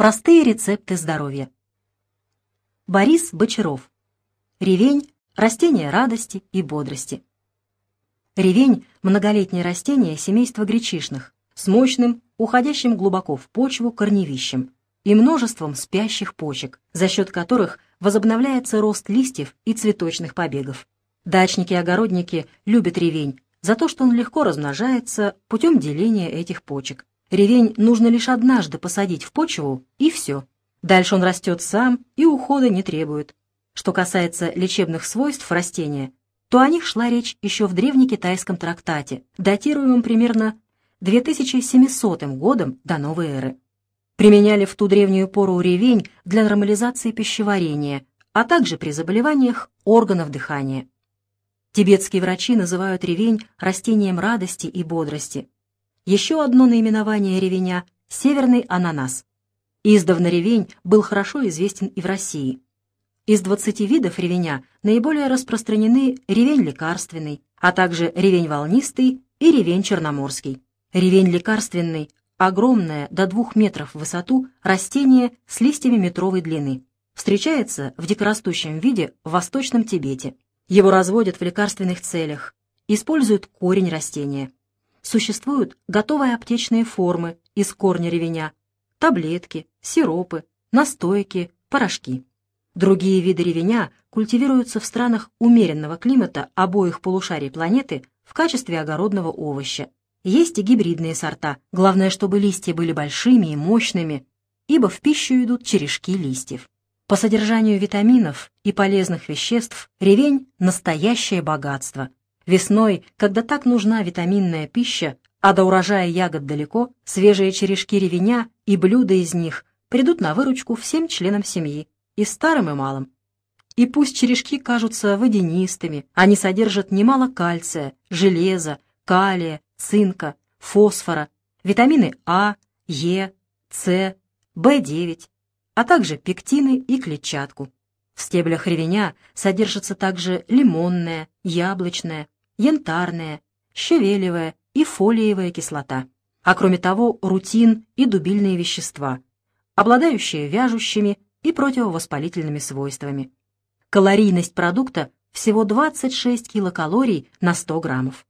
Простые рецепты здоровья. Борис Бочаров. Ревень – растение радости и бодрости. Ревень – многолетнее растение семейства гречишных с мощным, уходящим глубоко в почву корневищем и множеством спящих почек, за счет которых возобновляется рост листьев и цветочных побегов. Дачники и огородники любят ревень за то, что он легко размножается путем деления этих почек. Ревень нужно лишь однажды посадить в почву, и все. Дальше он растет сам и ухода не требует. Что касается лечебных свойств растения, то о них шла речь еще в древнекитайском трактате, датируемом примерно 2700 годом до новой эры. Применяли в ту древнюю пору ревень для нормализации пищеварения, а также при заболеваниях органов дыхания. Тибетские врачи называют ревень растением радости и бодрости. Еще одно наименование ревеня – северный ананас. Издавна ревень был хорошо известен и в России. Из 20 видов ревеня наиболее распространены ревень лекарственный, а также ревень волнистый и ревень черноморский. Ревень лекарственный – огромное до 2 метров в высоту растение с листьями метровой длины. Встречается в дикорастущем виде в Восточном Тибете. Его разводят в лекарственных целях, используют корень растения. Существуют готовые аптечные формы из корня ревеня, таблетки, сиропы, настойки, порошки. Другие виды ревеня культивируются в странах умеренного климата обоих полушарий планеты в качестве огородного овоща. Есть и гибридные сорта, главное, чтобы листья были большими и мощными, ибо в пищу идут черешки листьев. По содержанию витаминов и полезных веществ ревень – настоящее богатство – Весной, когда так нужна витаминная пища, а до урожая ягод далеко, свежие черешки ревеня и блюда из них придут на выручку всем членам семьи, и старым, и малым. И пусть черешки кажутся водянистыми, они содержат немало кальция, железа, калия, цинка, фосфора, витамины А, Е, С, В9, а также пектины и клетчатку. В стеблях ревеня содержится также лимонная, яблочная, янтарная, щавелевая и фолиевая кислота, а кроме того рутин и дубильные вещества, обладающие вяжущими и противовоспалительными свойствами. Калорийность продукта всего 26 килокалорий на 100 граммов.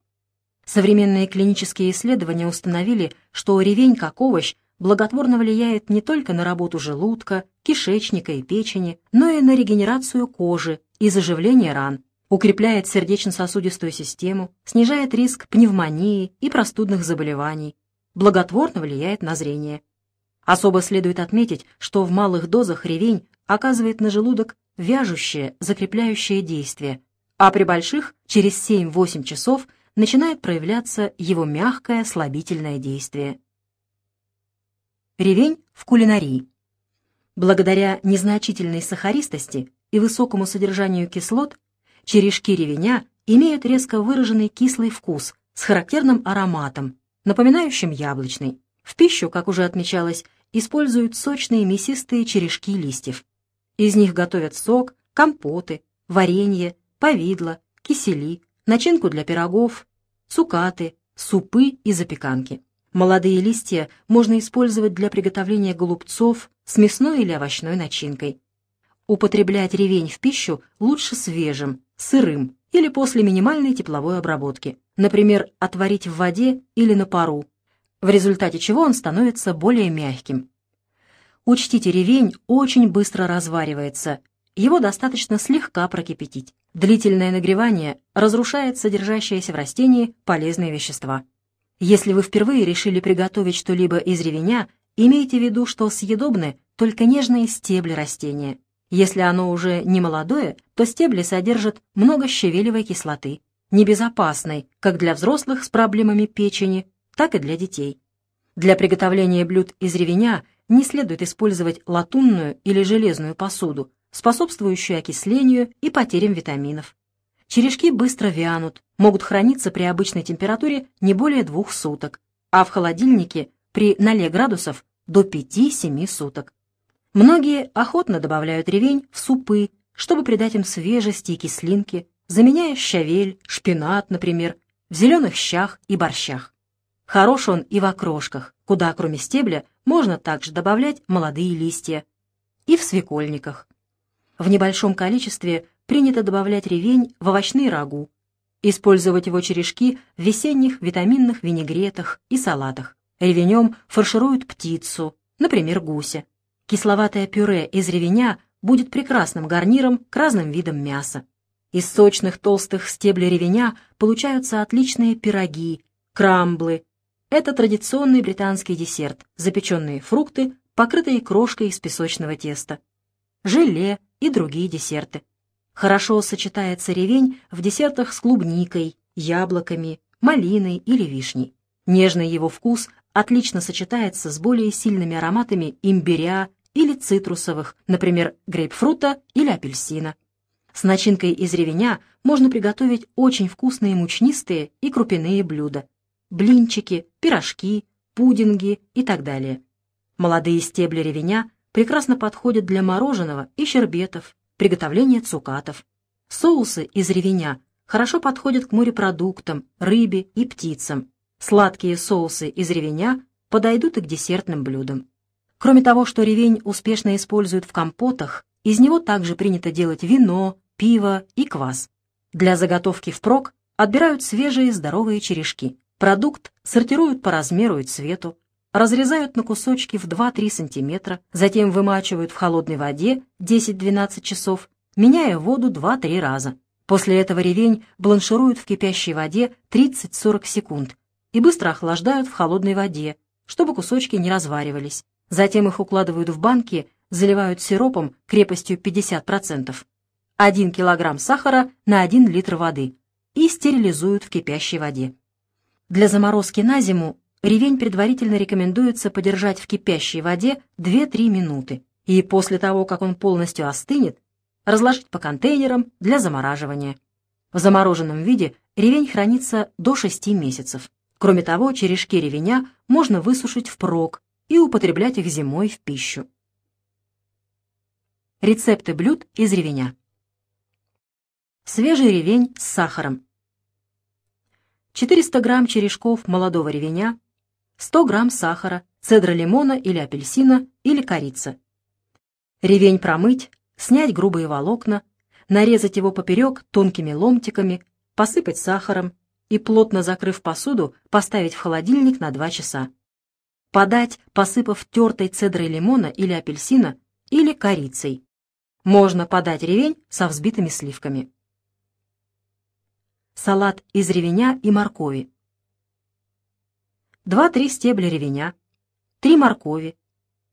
Современные клинические исследования установили, что ревень как овощ благотворно влияет не только на работу желудка, кишечника и печени, но и на регенерацию кожи и заживление ран, укрепляет сердечно-сосудистую систему, снижает риск пневмонии и простудных заболеваний, благотворно влияет на зрение. Особо следует отметить, что в малых дозах ревень оказывает на желудок вяжущее, закрепляющее действие, а при больших через 7-8 часов начинает проявляться его мягкое слабительное действие. Ревень в кулинарии. Благодаря незначительной сахаристости и высокому содержанию кислот Черешки ревеня имеют резко выраженный кислый вкус с характерным ароматом, напоминающим яблочный. В пищу, как уже отмечалось, используют сочные мясистые черешки листьев. Из них готовят сок, компоты, варенье, повидло, кисели, начинку для пирогов, цукаты, супы и запеканки. Молодые листья можно использовать для приготовления голубцов с мясной или овощной начинкой. Употреблять ревень в пищу лучше свежим, сырым или после минимальной тепловой обработки, например, отварить в воде или на пару, в результате чего он становится более мягким. Учтите, ревень очень быстро разваривается, его достаточно слегка прокипятить. Длительное нагревание разрушает содержащиеся в растении полезные вещества. Если вы впервые решили приготовить что-либо из ревеня, имейте в виду, что съедобны только нежные стебли растения. Если оно уже не молодое, то стебли содержат много щавелевой кислоты, небезопасной как для взрослых с проблемами печени, так и для детей. Для приготовления блюд из ревеня не следует использовать латунную или железную посуду, способствующую окислению и потерям витаминов. Черешки быстро вянут, могут храниться при обычной температуре не более двух суток, а в холодильнике при 0 градусов до 5-7 суток. Многие охотно добавляют ревень в супы, чтобы придать им свежести и кислинки, заменяя щавель, шпинат, например, в зеленых щах и борщах. Хорош он и в окрошках, куда, кроме стебля, можно также добавлять молодые листья. И в свекольниках. В небольшом количестве принято добавлять ревень в овощные рагу, использовать его черешки в весенних витаминных винегретах и салатах. Ревенем фаршируют птицу, например, гуся. Кисловатое пюре из ревеня будет прекрасным гарниром к разным видам мяса. Из сочных толстых стеблей ревеня получаются отличные пироги, крамблы. Это традиционный британский десерт, запеченные фрукты, покрытые крошкой из песочного теста, желе и другие десерты. Хорошо сочетается ревень в десертах с клубникой, яблоками, малиной или вишней. Нежный его вкус отлично сочетается с более сильными ароматами имбиря или цитрусовых, например, грейпфрута или апельсина. С начинкой из ревеня можно приготовить очень вкусные мучнистые и крупяные блюда. Блинчики, пирожки, пудинги и так далее. Молодые стебли ревеня прекрасно подходят для мороженого и щербетов, приготовления цукатов. Соусы из ревеня хорошо подходят к морепродуктам, рыбе и птицам. Сладкие соусы из ревеня подойдут и к десертным блюдам. Кроме того, что ревень успешно используют в компотах, из него также принято делать вино, пиво и квас. Для заготовки впрок отбирают свежие здоровые черешки. Продукт сортируют по размеру и цвету, разрезают на кусочки в 2-3 см, затем вымачивают в холодной воде 10-12 часов, меняя воду 2-3 раза. После этого ревень бланшируют в кипящей воде 30-40 секунд и быстро охлаждают в холодной воде, чтобы кусочки не разваривались. Затем их укладывают в банки, заливают сиропом крепостью 50%, 1 кг сахара на 1 литр воды и стерилизуют в кипящей воде. Для заморозки на зиму ревень предварительно рекомендуется подержать в кипящей воде 2-3 минуты и после того, как он полностью остынет, разложить по контейнерам для замораживания. В замороженном виде ревень хранится до 6 месяцев. Кроме того, черешки ревеня можно высушить впрок и употреблять их зимой в пищу. Рецепты блюд из ревеня. Свежий ревень с сахаром. 400 грамм черешков молодого ревеня, 100 грамм сахара, цедра лимона или апельсина или корица. Ревень промыть, снять грубые волокна, нарезать его поперек тонкими ломтиками, посыпать сахаром и, плотно закрыв посуду, поставить в холодильник на 2 часа. Подать, посыпав тертой цедрой лимона или апельсина или корицей. Можно подать ревень со взбитыми сливками. Салат из ревеня и моркови. 2-3 стебля ревеня, 3 моркови,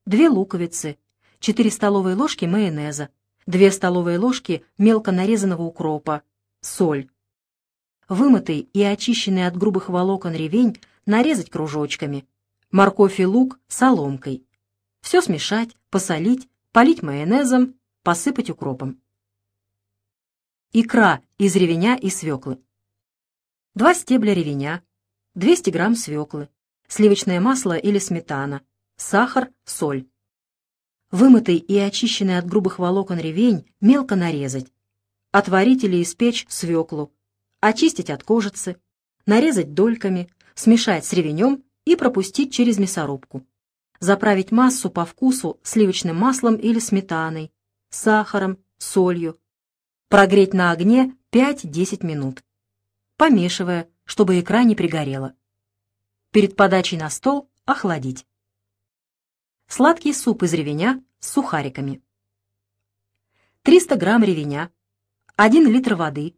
2 луковицы, 4 столовые ложки майонеза, 2 столовые ложки мелко нарезанного укропа, соль. Вымытый и очищенный от грубых волокон ревень нарезать кружочками, морковь и лук соломкой. Все смешать, посолить, полить майонезом, посыпать укропом. Икра из ревеня и свеклы. Два стебля ревеня, 200 грамм свеклы, сливочное масло или сметана, сахар, соль. Вымытый и очищенный от грубых волокон ревень мелко нарезать. Отварить или испечь свеклу, очистить от кожицы, нарезать дольками, смешать с ревенем и пропустить через мясорубку. Заправить массу по вкусу сливочным маслом или сметаной, сахаром, солью. Прогреть на огне 5-10 минут, помешивая, чтобы икра не пригорела. Перед подачей на стол охладить. Сладкий суп из ревеня с сухариками. 300 грамм ревеня, 1 литр воды,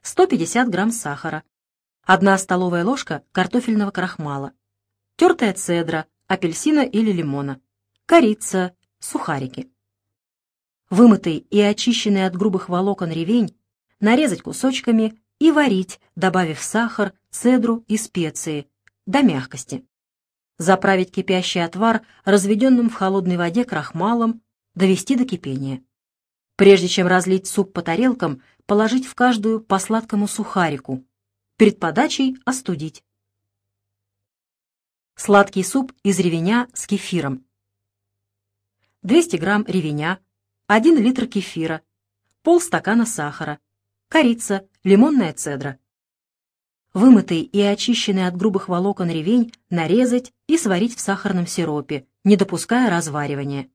150 грамм сахара, 1 столовая ложка картофельного крахмала, тертая цедра, апельсина или лимона, корица, сухарики. Вымытый и очищенный от грубых волокон ревень нарезать кусочками и варить, добавив сахар, цедру и специи, до мягкости. Заправить кипящий отвар разведенным в холодной воде крахмалом, довести до кипения. Прежде чем разлить суп по тарелкам, положить в каждую по сладкому сухарику. Перед подачей остудить. Сладкий суп из ревеня с кефиром. 200 грамм ревеня, 1 литр кефира, полстакана сахара, корица, лимонная цедра. Вымытый и очищенный от грубых волокон ревень нарезать и сварить в сахарном сиропе, не допуская разваривания.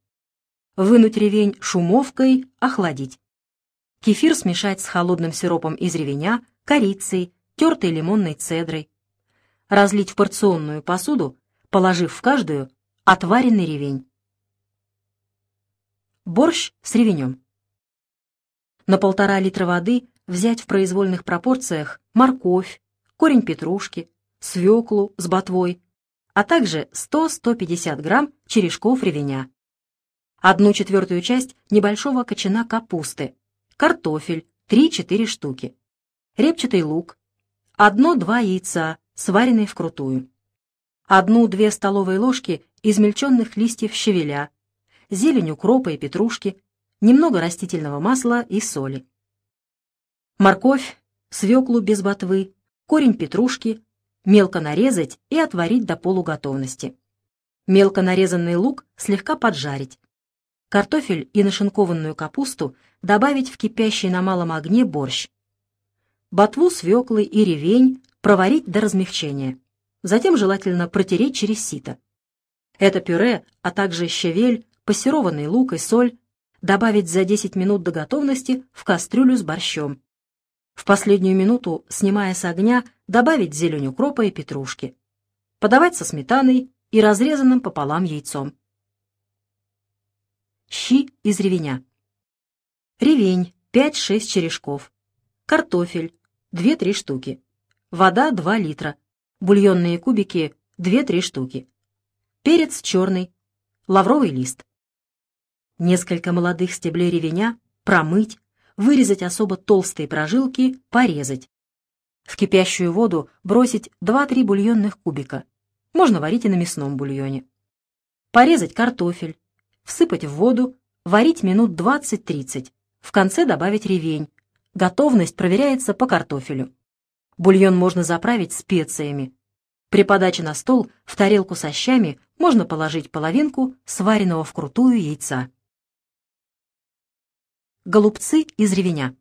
Вынуть ревень шумовкой, охладить. Кефир смешать с холодным сиропом из ревеня, корицей, тертой лимонной цедрой. Разлить в порционную посуду, положив в каждую отваренный ревень. Борщ с ревенем. На полтора литра воды взять в произвольных пропорциях морковь, корень петрушки, свеклу с ботвой, а также 100-150 грамм черешков ревеня. Одну четвертую часть небольшого кочана капусты, картофель 3-4 штуки, репчатый лук, одно-два яйца, сваренные вкрутую, одну-две столовые ложки измельченных листьев щавеля, зелень укропа и петрушки, немного растительного масла и соли. Морковь, свеклу без ботвы, корень петрушки мелко нарезать и отварить до полуготовности. Мелко нарезанный лук слегка поджарить. Картофель и нашинкованную капусту добавить в кипящий на малом огне борщ. Ботву свеклы и ревень проварить до размягчения. Затем желательно протереть через сито. Это пюре, а также щавель, пассерованный лук и соль добавить за 10 минут до готовности в кастрюлю с борщом. В последнюю минуту, снимая с огня, добавить зелень укропа и петрушки. Подавать со сметаной и разрезанным пополам яйцом. Щи из ревеня. Ревень 5-6 черешков. Картофель 2-3 штуки. Вода 2 литра. Бульонные кубики 2-3 штуки. Перец черный. Лавровый лист. Несколько молодых стеблей ревеня промыть, вырезать особо толстые прожилки, порезать. В кипящую воду бросить 2-3 бульонных кубика. Можно варить и на мясном бульоне. Порезать картофель, всыпать в воду, варить минут 20-30. В конце добавить ревень. Готовность проверяется по картофелю. Бульон можно заправить специями. При подаче на стол в тарелку со щами можно положить половинку сваренного вкрутую яйца. Голубцы из ревеня.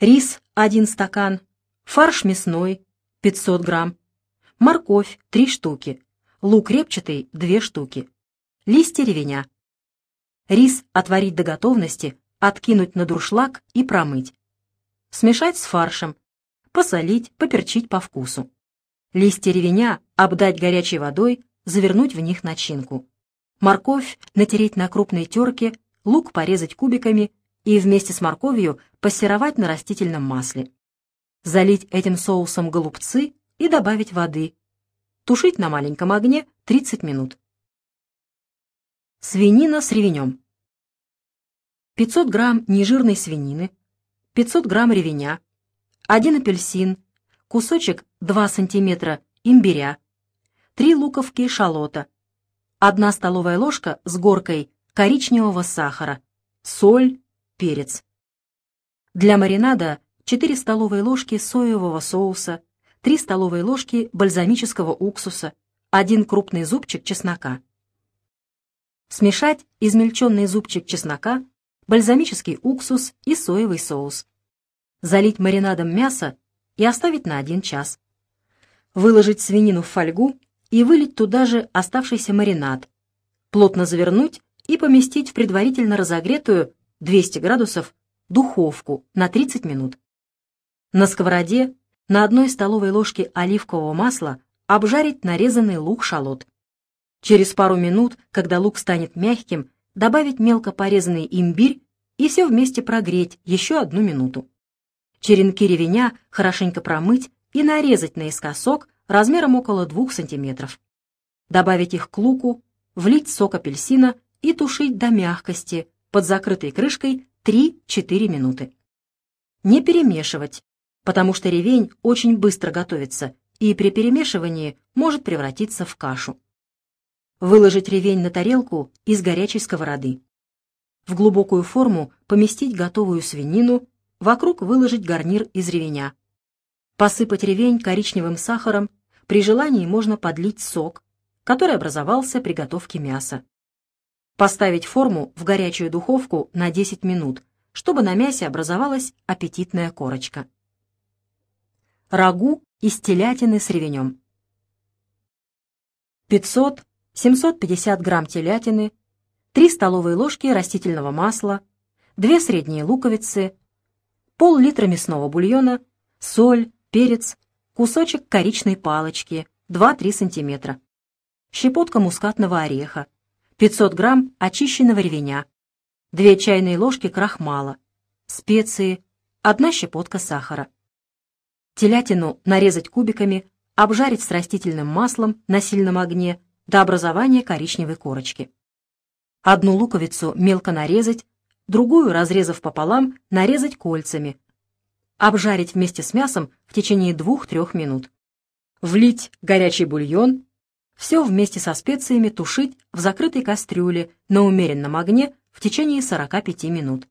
Рис 1 стакан, фарш мясной 500 грамм, морковь 3 штуки, лук репчатый 2 штуки, листья ревеня. Рис отварить до готовности, откинуть на дуршлаг и промыть. Смешать с фаршем, посолить, поперчить по вкусу. Листья ревеня обдать горячей водой, завернуть в них начинку. Морковь натереть на крупной терке, лук порезать кубиками и вместе с морковью пассеровать на растительном масле. Залить этим соусом голубцы и добавить воды. Тушить на маленьком огне 30 минут. Свинина с ревенем. 500 грамм нежирной свинины, 500 грамм ревеня, один апельсин, кусочек 2 сантиметра имбиря, 3 луковки шалота, 1 столовая ложка с горкой коричневого сахара, соль, перец. Для маринада 4 столовые ложки соевого соуса, 3 столовые ложки бальзамического уксуса, 1 крупный зубчик чеснока. Смешать измельченный зубчик чеснока, бальзамический уксус и соевый соус. Залить маринадом мясо и оставить на 1 час. Выложить свинину в фольгу и вылить туда же оставшийся маринад. Плотно завернуть и поместить в предварительно разогретую 200 градусов духовку на 30 минут. На сковороде на одной столовой ложке оливкового масла обжарить нарезанный лук-шалот. Через пару минут, когда лук станет мягким, добавить мелко порезанный имбирь и все вместе прогреть еще одну минуту. Черенки ревеня хорошенько промыть и нарезать наискосок размером около 2 см. Добавить их к луку, влить сок апельсина и тушить до мягкости под закрытой крышкой 3-4 минуты. Не перемешивать, потому что ревень очень быстро готовится и при перемешивании может превратиться в кашу. Выложить ревень на тарелку из горячей сковороды. В глубокую форму поместить готовую свинину, вокруг выложить гарнир из ревеня. Посыпать ревень коричневым сахаром, при желании можно подлить сок, который образовался при готовке мяса. Поставить форму в горячую духовку на 10 минут, чтобы на мясе образовалась аппетитная корочка. Рагу из телятины с ревенем. 500 750 грамм телятины, 3 столовые ложки растительного масла, 2 средние луковицы, пол-литра мясного бульона, соль, перец, кусочек коричной палочки 2-3 см, щепотка мускатного ореха, 500 грамм очищенного ревеня, 2 чайные ложки крахмала, специи, 1 щепотка сахара. Телятину нарезать кубиками, обжарить с растительным маслом на сильном огне до образования коричневой корочки. Одну луковицу мелко нарезать, другую, разрезав пополам, нарезать кольцами. Обжарить вместе с мясом в течение 2-3 минут. Влить горячий бульон, все вместе со специями тушить в закрытой кастрюле на умеренном огне в течение 45 минут.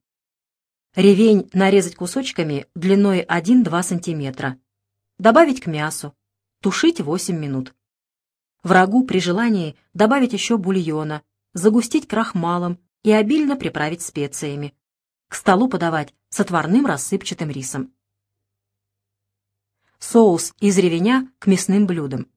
Ревень нарезать кусочками длиной 1-2 см. Добавить к мясу. Тушить 8 минут. В рагу при желании добавить еще бульона, загустить крахмалом и обильно приправить специями. К столу подавать с отварным рассыпчатым рисом. Соус из ревеня к мясным блюдам.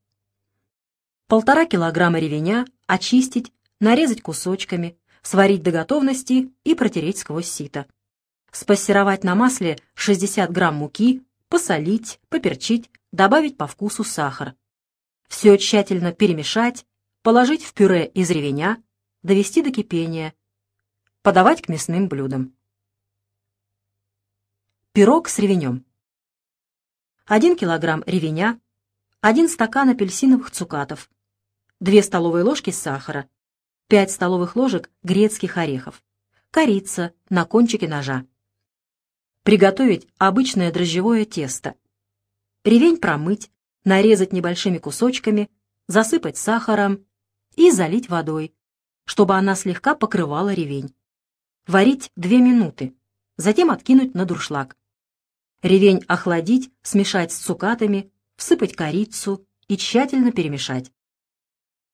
Полтора килограмма ревеня очистить, нарезать кусочками, сварить до готовности и протереть сквозь сито спассеровать на масле 60 грамм муки, посолить, поперчить, добавить по вкусу сахар. Все тщательно перемешать, положить в пюре из ревеня, довести до кипения, подавать к мясным блюдам. Пирог с ревенем. 1 килограмм ревеня, 1 стакан апельсиновых цукатов, 2 столовые ложки сахара, 5 столовых ложек грецких орехов, корица на кончике ножа. Приготовить обычное дрожжевое тесто. Ревень промыть, нарезать небольшими кусочками, засыпать сахаром и залить водой, чтобы она слегка покрывала ревень. Варить 2 минуты, затем откинуть на дуршлаг. Ревень охладить, смешать с цукатами, всыпать корицу и тщательно перемешать.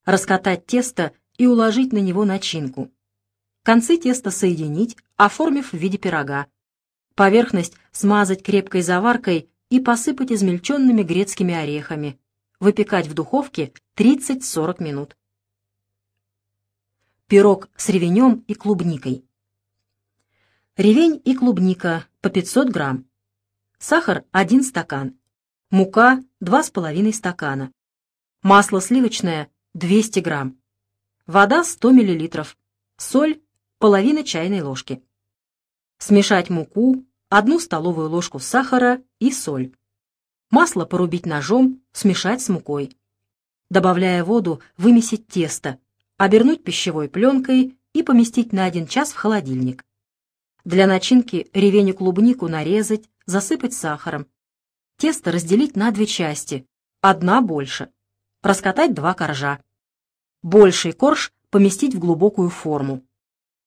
Раскатать тесто и уложить на него начинку. Концы теста соединить, оформив в виде пирога. Поверхность смазать крепкой заваркой и посыпать измельченными грецкими орехами. Выпекать в духовке 30-40 минут. Пирог с ревенем и клубникой. Ревень и клубника по 500 грамм. Сахар 1 стакан. Мука 2,5 стакана. Масло сливочное 200 грамм. Вода 100 миллилитров. Соль половина чайной ложки. Смешать муку, одну столовую ложку сахара и соль. Масло порубить ножом, смешать с мукой. Добавляя воду, вымесить тесто, обернуть пищевой пленкой и поместить на один час в холодильник. Для начинки ревень и клубнику нарезать, засыпать сахаром. Тесто разделить на две части, одна больше. Раскатать два коржа. Больший корж поместить в глубокую форму.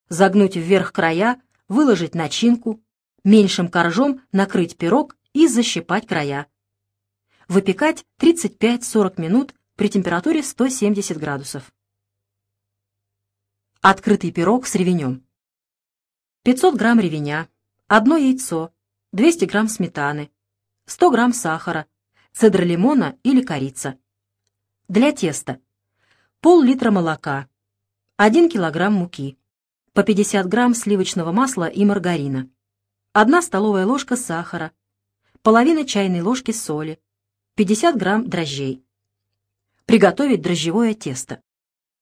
Загнуть вверх края, выложить начинку, меньшим коржом накрыть пирог и защипать края. Выпекать 35-40 минут при температуре 170 градусов. Открытый пирог с ревенем. 500 грамм ревеня, одно яйцо, 200 грамм сметаны, 100 грамм сахара, цедра лимона или корица. Для теста. Пол-литра молока, 1 килограмм муки, по 50 грамм сливочного масла и маргарина, 1 столовая ложка сахара, половина чайной ложки соли, 50 грамм дрожжей. Приготовить дрожжевое тесто.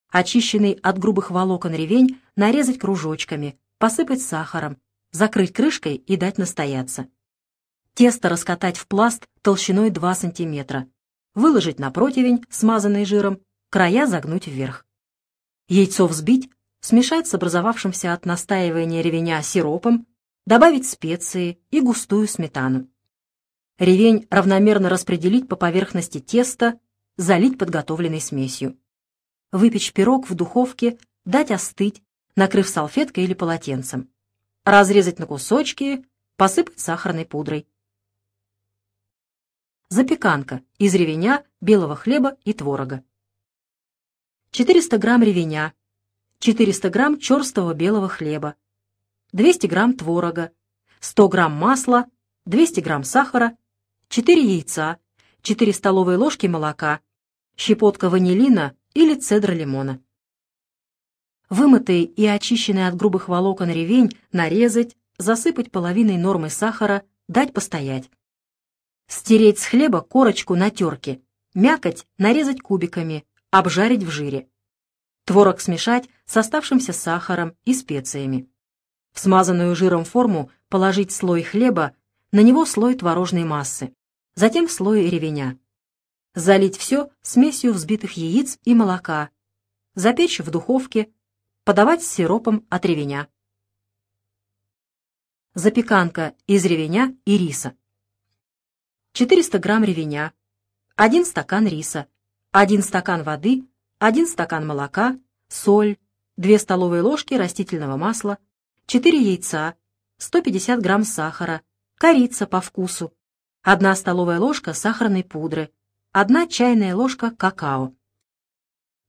Очищенный от грубых волокон ревень нарезать кружочками, посыпать сахаром, закрыть крышкой и дать настояться. Тесто раскатать в пласт толщиной 2 см. Выложить на противень, смазанный жиром, края загнуть вверх. Яйцо взбить, смешать с образовавшимся от настаивания ревеня сиропом, добавить специи и густую сметану. Ревень равномерно распределить по поверхности теста, залить подготовленной смесью. Выпечь пирог в духовке, дать остыть, накрыв салфеткой или полотенцем. Разрезать на кусочки, посыпать сахарной пудрой. Запеканка из ревеня, белого хлеба и творога. 400 грамм ревеня, 400 грамм черстого белого хлеба, 200 грамм творога, 100 грамм масла, 200 грамм сахара, 4 яйца, 4 столовые ложки молока, щепотка ванилина или цедра лимона. Вымытый и очищенный от грубых волокон ревень нарезать, засыпать половиной нормы сахара, дать постоять. Стереть с хлеба корочку на терке, мякоть нарезать кубиками, обжарить в жире. Творог смешать с оставшимся сахаром и специями. В смазанную жиром форму положить слой хлеба, на него слой творожной массы, затем слой ревеня. Залить все смесью взбитых яиц и молока. Запечь в духовке, подавать с сиропом от ревеня. Запеканка из ревеня и риса. 400 грамм ревеня, 1 стакан риса, 1 стакан воды, 1 стакан молока, соль, 2 столовые ложки растительного масла, 4 яйца, 150 грамм сахара, корица по вкусу, 1 столовая ложка сахарной пудры, 1 чайная ложка какао.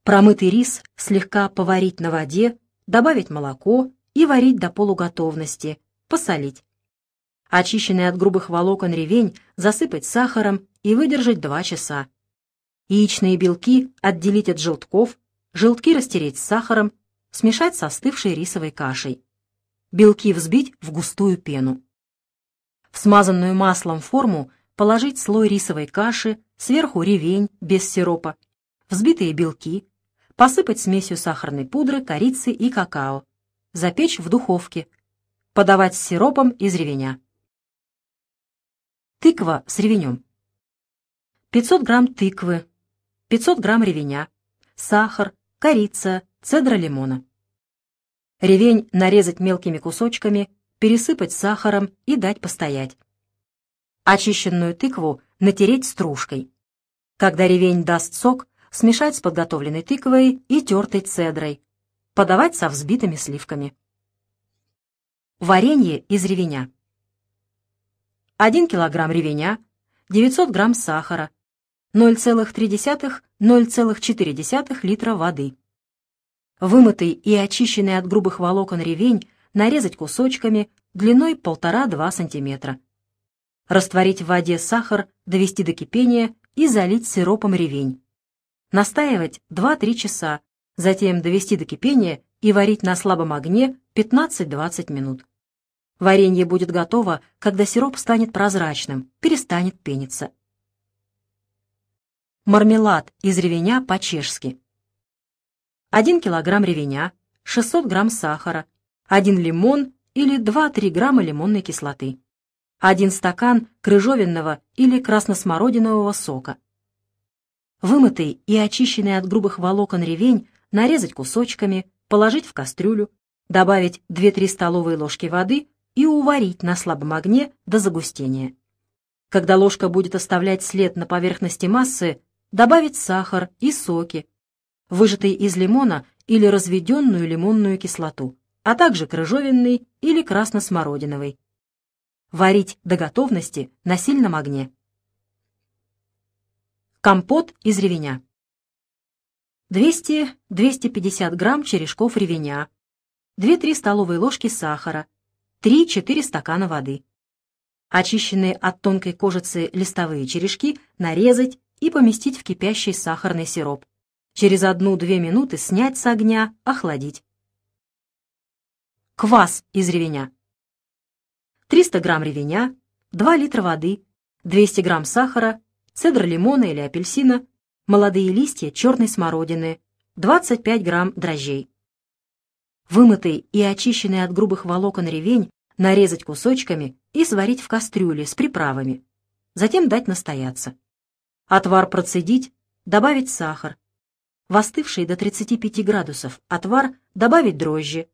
Промытый рис слегка поварить на воде, добавить молоко и варить до полуготовности, посолить. Очищенный от грубых волокон ревень засыпать сахаром и выдержать 2 часа. Яичные белки отделить от желтков, желтки растереть с сахаром, смешать с остывшей рисовой кашей. Белки взбить в густую пену. В смазанную маслом форму положить слой рисовой каши, сверху ревень без сиропа, взбитые белки, посыпать смесью сахарной пудры, корицы и какао, запечь в духовке, подавать с сиропом из ревеня. Тыква с ревенем. 500 грамм тыквы, 500 грамм ревеня, сахар, корица, цедра лимона. Ревень нарезать мелкими кусочками, пересыпать сахаром и дать постоять. Очищенную тыкву натереть стружкой. Когда ревень даст сок, смешать с подготовленной тыквой и тертой цедрой. Подавать со взбитыми сливками. Варенье из ревеня. 1 кг ревеня, 900 грамм сахара, 0,3-0,4 литра воды. Вымытый и очищенный от грубых волокон ревень нарезать кусочками длиной 1,5-2 см. Растворить в воде сахар, довести до кипения и залить сиропом ревень. Настаивать 2-3 часа, затем довести до кипения и варить на слабом огне 15-20 минут. Варенье будет готово, когда сироп станет прозрачным, перестанет пениться. Мармелад из ревеня по-чешски. 1 кг ревеня, 600 грамм сахара, 1 лимон или 2-3 грамма лимонной кислоты, 1 стакан крыжовенного или красносмородинового сока. Вымытый и очищенный от грубых волокон ревень нарезать кусочками, положить в кастрюлю, добавить 2-3 столовые ложки воды и уварить на слабом огне до загустения. Когда ложка будет оставлять след на поверхности массы, добавить сахар и соки, выжатый из лимона или разведенную лимонную кислоту, а также крыжовенный или красносмородиновый. Варить до готовности на сильном огне. Компот из ревеня. 200-250 грамм черешков ревеня, 2-3 столовые ложки сахара, 3-4 стакана воды. Очищенные от тонкой кожицы листовые черешки нарезать и поместить в кипящий сахарный сироп. Через одну-две минуты снять с огня, охладить. Квас из ревеня. 300 грамм ревеня, 2 литра воды, 200 грамм сахара, цедр лимона или апельсина, молодые листья черной смородины, 25 грамм дрожжей. Вымытый и очищенный от грубых волокон ревень нарезать кусочками и сварить в кастрюле с приправами. Затем дать настояться. Отвар процедить, добавить сахар. В остывший до 35 градусов отвар добавить дрожжи.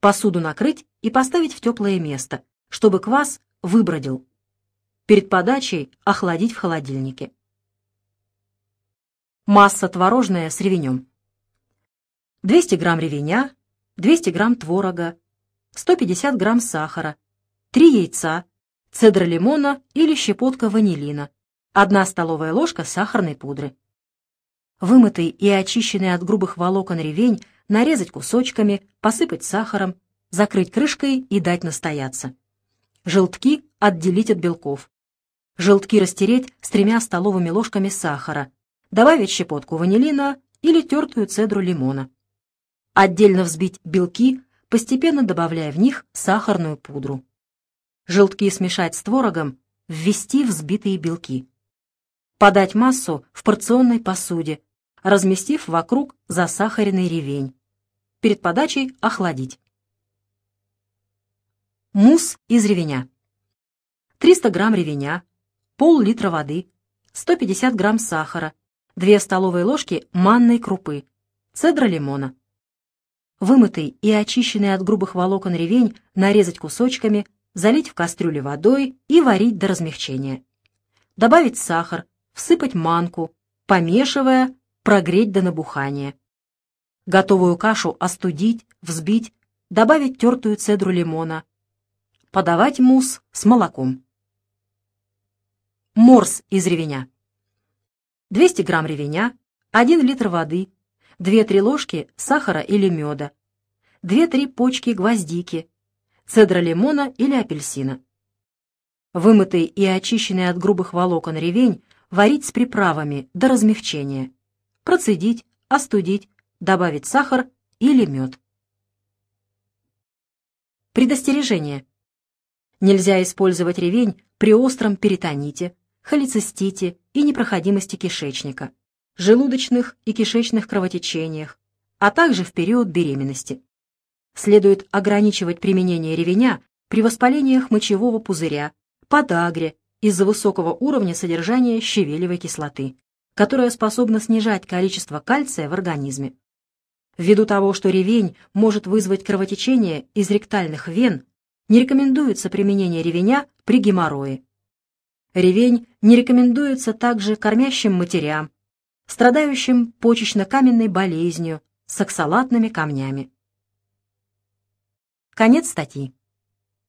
Посуду накрыть и поставить в теплое место, чтобы квас выбродил. Перед подачей охладить в холодильнике. Масса творожная с ревенем. 200 грамм ревеня, 200 грамм творога, 150 грамм сахара, 3 яйца, цедра лимона или щепотка ванилина, 1 столовая ложка сахарной пудры. Вымытый и очищенный от грубых волокон ревень нарезать кусочками, посыпать сахаром, закрыть крышкой и дать настояться. Желтки отделить от белков. Желтки растереть с тремя столовыми ложками сахара, добавить щепотку ванилина или тертую цедру лимона. Отдельно взбить белки, постепенно добавляя в них сахарную пудру. Желтки смешать с творогом, ввести взбитые белки. Подать массу в порционной посуде, разместив вокруг засахаренный ревень. Перед подачей охладить. Мусс из ревеня. 300 грамм ревеня, пол-литра воды, 150 грамм сахара, 2 столовые ложки манной крупы, цедра лимона. Вымытый и очищенный от грубых волокон ревень нарезать кусочками, залить в кастрюле водой и варить до размягчения. Добавить сахар, всыпать манку, помешивая, прогреть до набухания. Готовую кашу остудить, взбить, добавить тертую цедру лимона. Подавать мусс с молоком. Морс из ревеня. 200 грамм ревеня, 1 литр воды, 2-3 ложки сахара или меда, 2-3 почки гвоздики, цедра лимона или апельсина. Вымытый и очищенный от грубых волокон ревень варить с приправами до размягчения. Процедить, остудить, добавить сахар или мед. Предостережение. Нельзя использовать ревень при остром перитоните, холецистите и непроходимости кишечника, желудочных и кишечных кровотечениях, а также в период беременности. Следует ограничивать применение ревеня при воспалениях мочевого пузыря, подагре из-за высокого уровня содержания щавелевой кислоты, которая способна снижать количество кальция в организме. Ввиду того, что ревень может вызвать кровотечение из ректальных вен, не рекомендуется применение ревеня при геморрое. Ревень не рекомендуется также кормящим матерям, страдающим почечно-каменной болезнью с оксалатными камнями. Конец статьи.